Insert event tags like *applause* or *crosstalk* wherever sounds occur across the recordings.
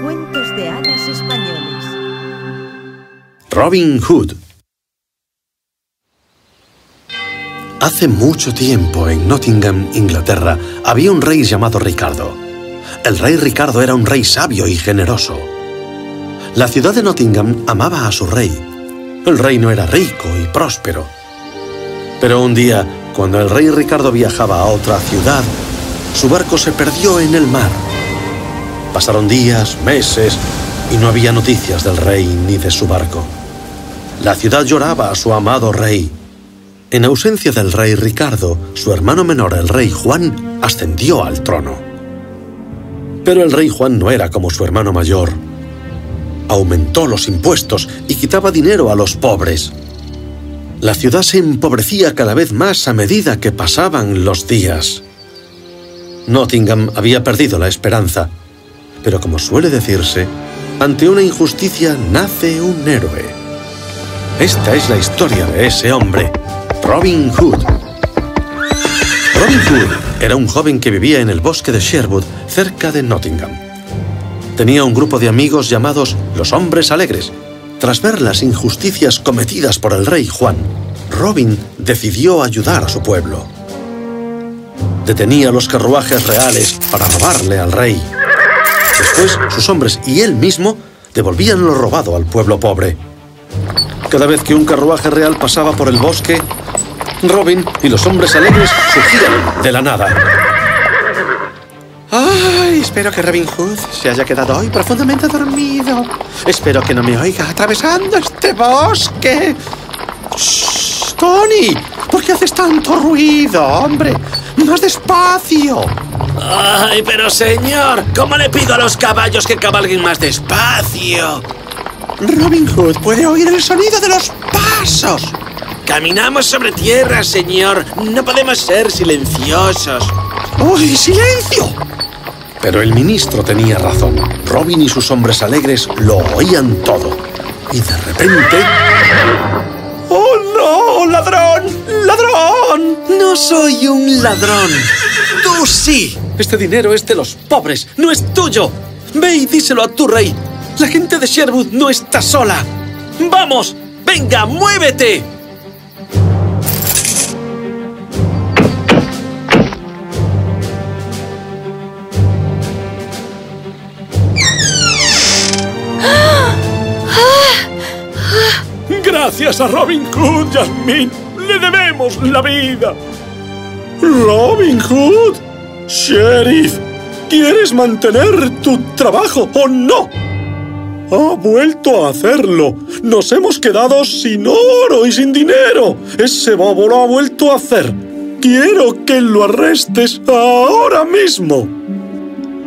Cuentos de hadas españoles. Robin Hood. Hace mucho tiempo en Nottingham, Inglaterra, había un rey llamado Ricardo. El rey Ricardo era un rey sabio y generoso. La ciudad de Nottingham amaba a su rey. El reino era rico y próspero. Pero un día, cuando el rey Ricardo viajaba a otra ciudad, su barco se perdió en el mar. Pasaron días, meses, y no había noticias del rey ni de su barco. La ciudad lloraba a su amado rey. En ausencia del rey Ricardo, su hermano menor, el rey Juan, ascendió al trono. Pero el rey Juan no era como su hermano mayor. Aumentó los impuestos y quitaba dinero a los pobres. La ciudad se empobrecía cada vez más a medida que pasaban los días. Nottingham había perdido la esperanza, pero como suele decirse, ante una injusticia nace un héroe. Esta es la historia de ese hombre, Robin Hood. Robin Hood era un joven que vivía en el bosque de Sherwood, cerca de Nottingham. Tenía un grupo de amigos llamados los Hombres Alegres. Tras ver las injusticias cometidas por el rey Juan, Robin decidió ayudar a su pueblo. Detenía los carruajes reales para robarle al rey. Después, sus hombres y él mismo devolvían lo robado al pueblo pobre. Cada vez que un carruaje real pasaba por el bosque, Robin y los hombres alegres surgían de la nada. Ay, espero que Robin Hood se haya quedado hoy profundamente dormido. Espero que no me oiga atravesando este bosque. Shh, Tony, ¿por qué haces tanto ruido, hombre? Más despacio. Ay, pero señor, ¿cómo le pido a los caballos que cabalguen más despacio? Robin Hood puede oír el sonido de los pasos. Caminamos sobre tierra, señor. No podemos ser silenciosos. ¡Uy, silencio! Pero el ministro tenía razón. Robin y sus hombres alegres lo oían todo. Y de repente... ¡Oh, no! ¡Ladrón! ¡Ladrón! No soy un ladrón. Tú sí. Este dinero es de los pobres, no es tuyo. Ve y díselo a tu rey. La gente de Sherwood no está sola. ¡Vamos! ¡Venga, muévete! *gasps* Gracias a Robin Hood, Jasmine, le debemos la vida. Robin Hood, sheriff, ¿quieres mantener tu trabajo o no? Ha vuelto a hacerlo. Nos hemos quedado sin oro y sin dinero. Ese bobo lo ha vuelto a hacer. Quiero que lo arrestes ahora mismo.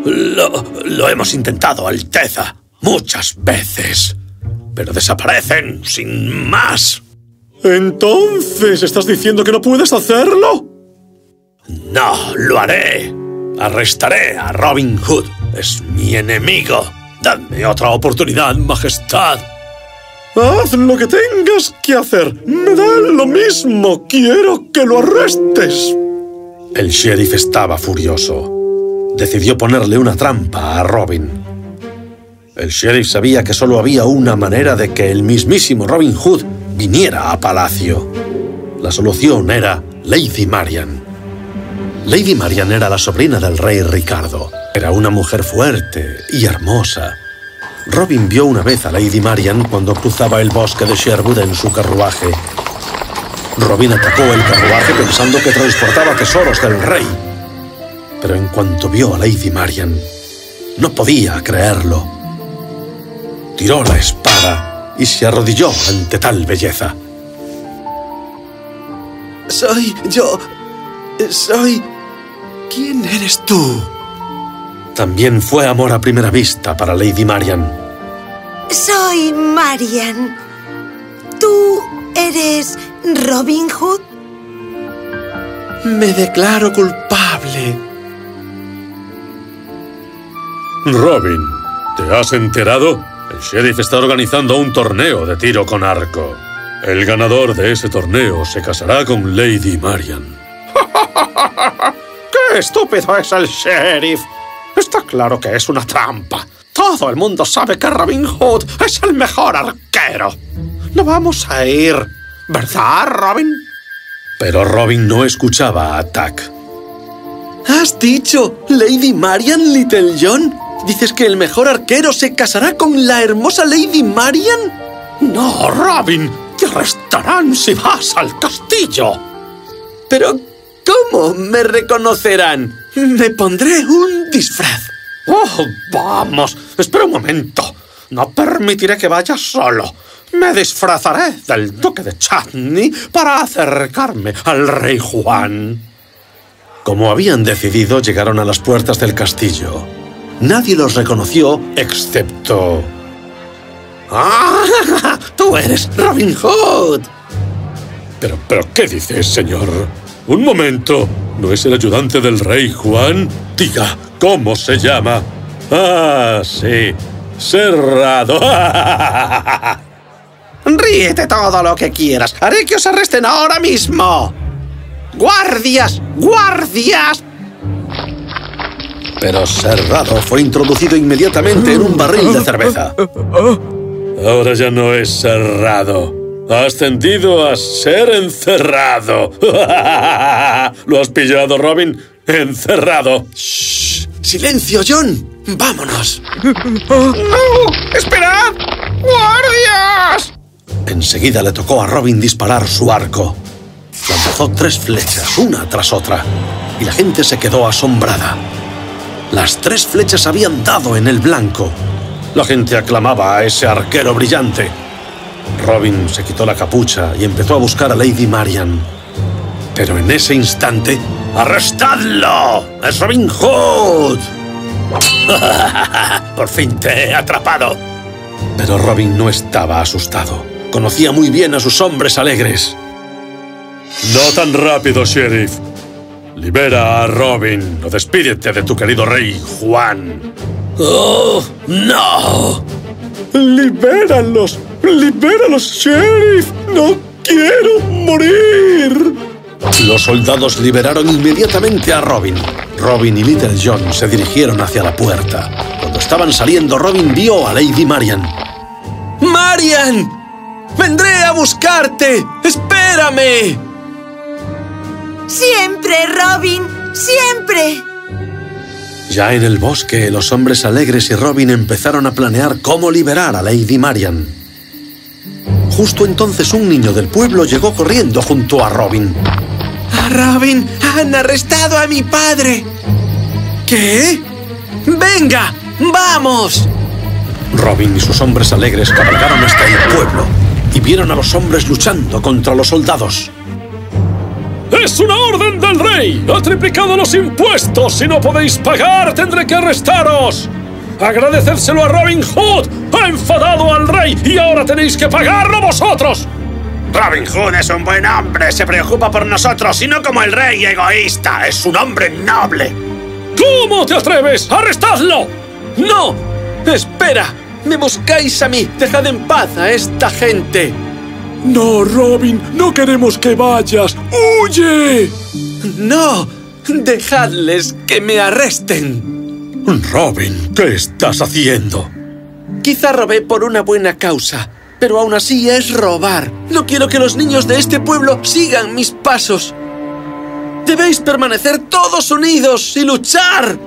Lo, lo hemos intentado, Alteza, muchas veces. Pero desaparecen sin más. Entonces, ¿estás diciendo que no puedes hacerlo? No, lo haré. Arrestaré a Robin Hood. Es mi enemigo. Dadme otra oportunidad, Majestad. Haz lo que tengas que hacer. Me da lo mismo. Quiero que lo arrestes. El sheriff estaba furioso. Decidió ponerle una trampa a Robin. El sheriff sabía que solo había una manera de que el mismísimo Robin Hood viniera a palacio. La solución era Lady Marian. Lady Marian era la sobrina del rey Ricardo. Era una mujer fuerte y hermosa. Robin vio una vez a Lady Marian cuando cruzaba el bosque de Sherwood en su carruaje. Robin atacó el carruaje pensando que transportaba tesoros del rey. Pero en cuanto vio a Lady Marian, no podía creerlo. Tiró la espada y se arrodilló ante tal belleza. Soy yo. Soy... ¿Quién eres tú? También fue amor a primera vista para Lady Marian. Soy Marian. ¿Tú eres Robin Hood? Me declaro culpable. Robin, ¿te has enterado? El sheriff está organizando un torneo de tiro con arco. El ganador de ese torneo se casará con Lady Marian. *laughs* ¡Qué estúpido es el sheriff! Está claro que es una trampa. Todo el mundo sabe que Robin Hood es el mejor arquero. No vamos a ir, ¿verdad, Robin? Pero Robin no escuchaba a Tack. ¿Has dicho Lady Marian, Little John? ¿Dices que el mejor arquero se casará con la hermosa Lady Marian? No, Robin. Te arrestarán si vas al castillo. Pero, ¿cómo me reconocerán? Me pondré un disfraz. Oh, vamos. Espera un momento. No permitiré que vayas solo. Me disfrazaré del duque de Chutney para acercarme al rey Juan. Como habían decidido, llegaron a las puertas del castillo. Nadie los reconoció excepto... ¡Ah! *laughs* ¡Tú eres Robin Hood! Pero, pero, ¿qué dices, señor? Un momento. ¿No es el ayudante del rey Juan? Diga, ¿cómo se llama? Ah, sí. Cerrado. *laughs* Ríete todo lo que quieras. Haré que os arresten ahora mismo. ¡Guardias! ¡Guardias! Pero Cerrado fue introducido inmediatamente en un barril de cerveza. Ahora ya no es cerrado. Ha ascendido a ser encerrado. *laughs* ¿Lo has pillado, Robin? Encerrado. Shh. ¡Silencio, John! ¡Vámonos! ¡No! ¡Esperad! ¡Guardias! Enseguida le tocó a Robin disparar su arco. Lanzó tres flechas, una tras otra, y la gente se quedó asombrada. Las tres flechas habían dado en el blanco. La gente aclamaba a ese arquero brillante. Robin se quitó la capucha y empezó a buscar a Lady Marian. Pero en ese instante... ¡Arrestadlo! ¡Es Robin Hood! *laughs* ¡Por fin te he atrapado! Pero Robin no estaba asustado. Conocía muy bien a sus hombres alegres. No tan rápido, sheriff. Libera a Robin o despídete de tu querido rey, Juan. ¡Oh, no! ¡Libéralos! ¡Libéralos, sheriff! ¡No quiero morir! Los soldados liberaron inmediatamente a Robin. Robin y Little John se dirigieron hacia la puerta. Cuando estaban saliendo, Robin vio a Lady Marian. ¡Marian! ¡Vendré a buscarte! ¡Espérame! Siempre, Robin, siempre. Ya en el bosque, los hombres alegres y Robin empezaron a planear cómo liberar a Lady Marian. Justo entonces un niño del pueblo llegó corriendo junto a Robin. ¡Ah, Robin! ¡Han arrestado a mi padre! ¿Qué? ¡Venga! ¡Vamos! Robin y sus hombres alegres cabalgaron hasta el pueblo y vieron a los hombres luchando contra los soldados. ¡Es una orden del rey! ¡Ha triplicado los impuestos! ¡Si no podéis pagar, tendré que arrestaros! ¡Agradecérselo a Robin Hood! ¡Ha enfadado al rey y ahora tenéis que pagarlo vosotros! Robin Hood es un buen hombre, se preocupa por nosotros y no como el rey egoísta. Es un hombre noble. ¿Cómo te atreves? ¡Arrestadlo! ¡No! ¡Espera! ¡Me buscáis a mí! ¡Dejad en paz a esta gente! No, Robin, no queremos que vayas. ¡Huye! ¡No! ¡Dejadles que me arresten! Robin, ¿qué estás haciendo? Quizá robé por una buena causa, pero aún así es robar. No quiero que los niños de este pueblo sigan mis pasos. Debéis permanecer todos unidos y luchar.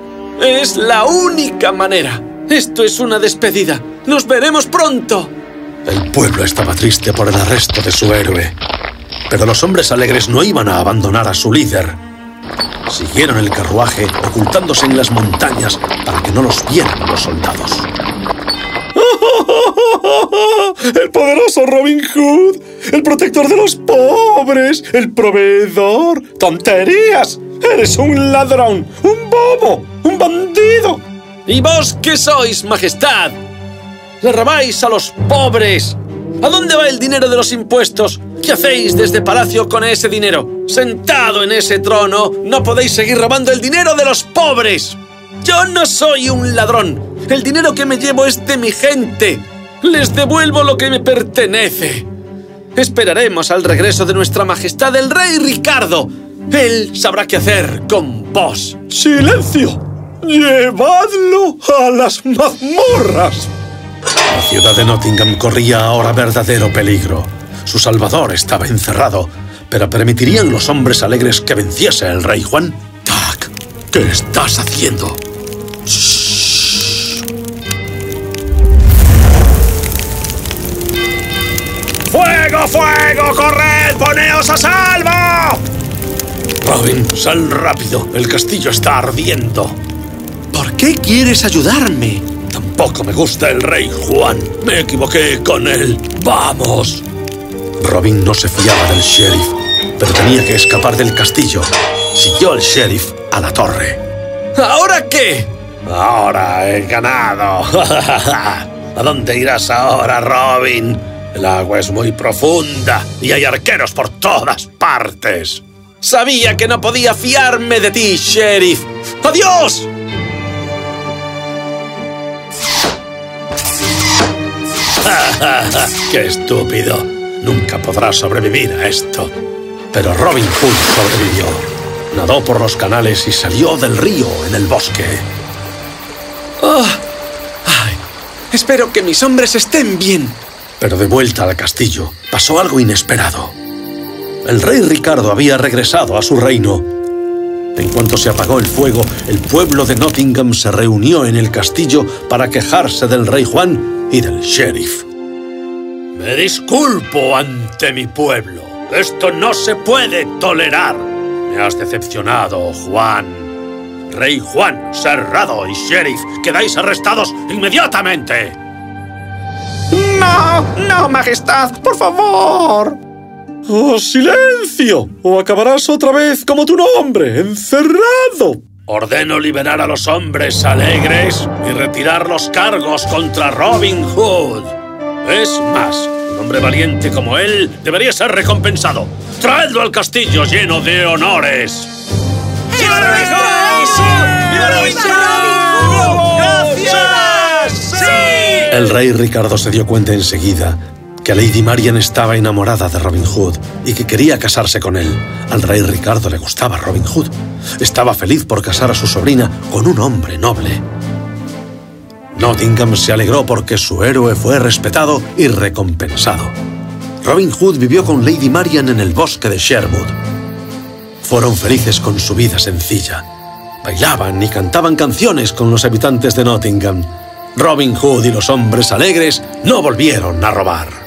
Es la única manera. Esto es una despedida. Nos veremos pronto. El pueblo estaba triste por el arresto de su héroe. Pero los hombres alegres no iban a abandonar a su líder. Siguieron el carruaje ocultándose en las montañas para que no los vieran los soldados. *laughs* El poderoso Robin Hood, el protector de los pobres, el proveedor. ¡Tonterías! Eres un ladrón, un bobo, un bandido. ¿Y vos qué sois, majestad? ¡Le robáis a los pobres! ¿A dónde va el dinero de los impuestos? ¿Qué hacéis desde palacio con ese dinero? Sentado en ese trono, no podéis seguir robando el dinero de los pobres. Yo no soy un ladrón. El dinero que me llevo es de mi gente. Les devuelvo lo que me pertenece. Esperaremos al regreso de nuestra majestad el rey Ricardo. Él sabrá qué hacer con vos. ¡Silencio! ¡Llevadlo a las mazmorras! La ciudad de Nottingham corría ahora verdadero peligro. Su salvador estaba encerrado, pero ¿permitirían los hombres alegres que venciese el rey Juan? Tak, ¿qué estás haciendo? ¡Fuego, fuego! ¡Corred! ¡Poneos a salvo! Robin, sal rápido. El castillo está ardiendo. ¿Por qué quieres ayudarme? Tampoco me gusta el rey Juan. Me equivoqué con él. ¡Vamos! Robin no se fiaba del sheriff, pero tenía que escapar del castillo. Siguió al sheriff a la torre. ¿Ahora qué? Ahora he ganado. *laughs* ¿A dónde irás ahora, Robin? El agua es muy profunda y hay arqueros por todas partes. Sabía que no podía fiarme de ti, sheriff. ¡Adiós! *laughs* ¡Qué estúpido! Nunca podrás sobrevivir a esto. Pero Robin Hood sobrevivió. Nadó por los canales y salió del río en el bosque. Oh, ay, espero que mis hombres estén bien. Pero de vuelta al castillo pasó algo inesperado. El rey Ricardo había regresado a su reino. En cuanto se apagó el fuego, el pueblo de Nottingham se reunió en el castillo para quejarse del rey Juan y del sheriff. Me disculpo ante mi pueblo. Esto no se puede tolerar. Me has decepcionado, Juan. Rey Juan, Serrado y Sheriff, quedáis arrestados inmediatamente. No, no, Majestad, por favor. ¡Oh, silencio! O acabarás otra vez como tu nombre, encerrado. Ordeno liberar a los hombres alegres y retirar los cargos contra Robin Hood. Es más, un hombre valiente como él debería ser recompensado. Traedlo al castillo lleno de honores. ¡Viva Robin Hood! ¡Viva Robin Hood! ¡Gracias! ¡Sí! El rey Ricardo se dio cuenta enseguida que Lady Marian estaba enamorada de Robin Hood y que quería casarse con él. Al rey Ricardo le gustaba Robin Hood. Estaba feliz por casar a su sobrina con un hombre noble. Nottingham se alegró porque su héroe fue respetado y recompensado. Robin Hood vivió con Lady Marian en el bosque de Sherwood. Fueron felices con su vida sencilla. Bailaban y cantaban canciones con los habitantes de Nottingham. Robin Hood y los hombres alegres no volvieron a robar.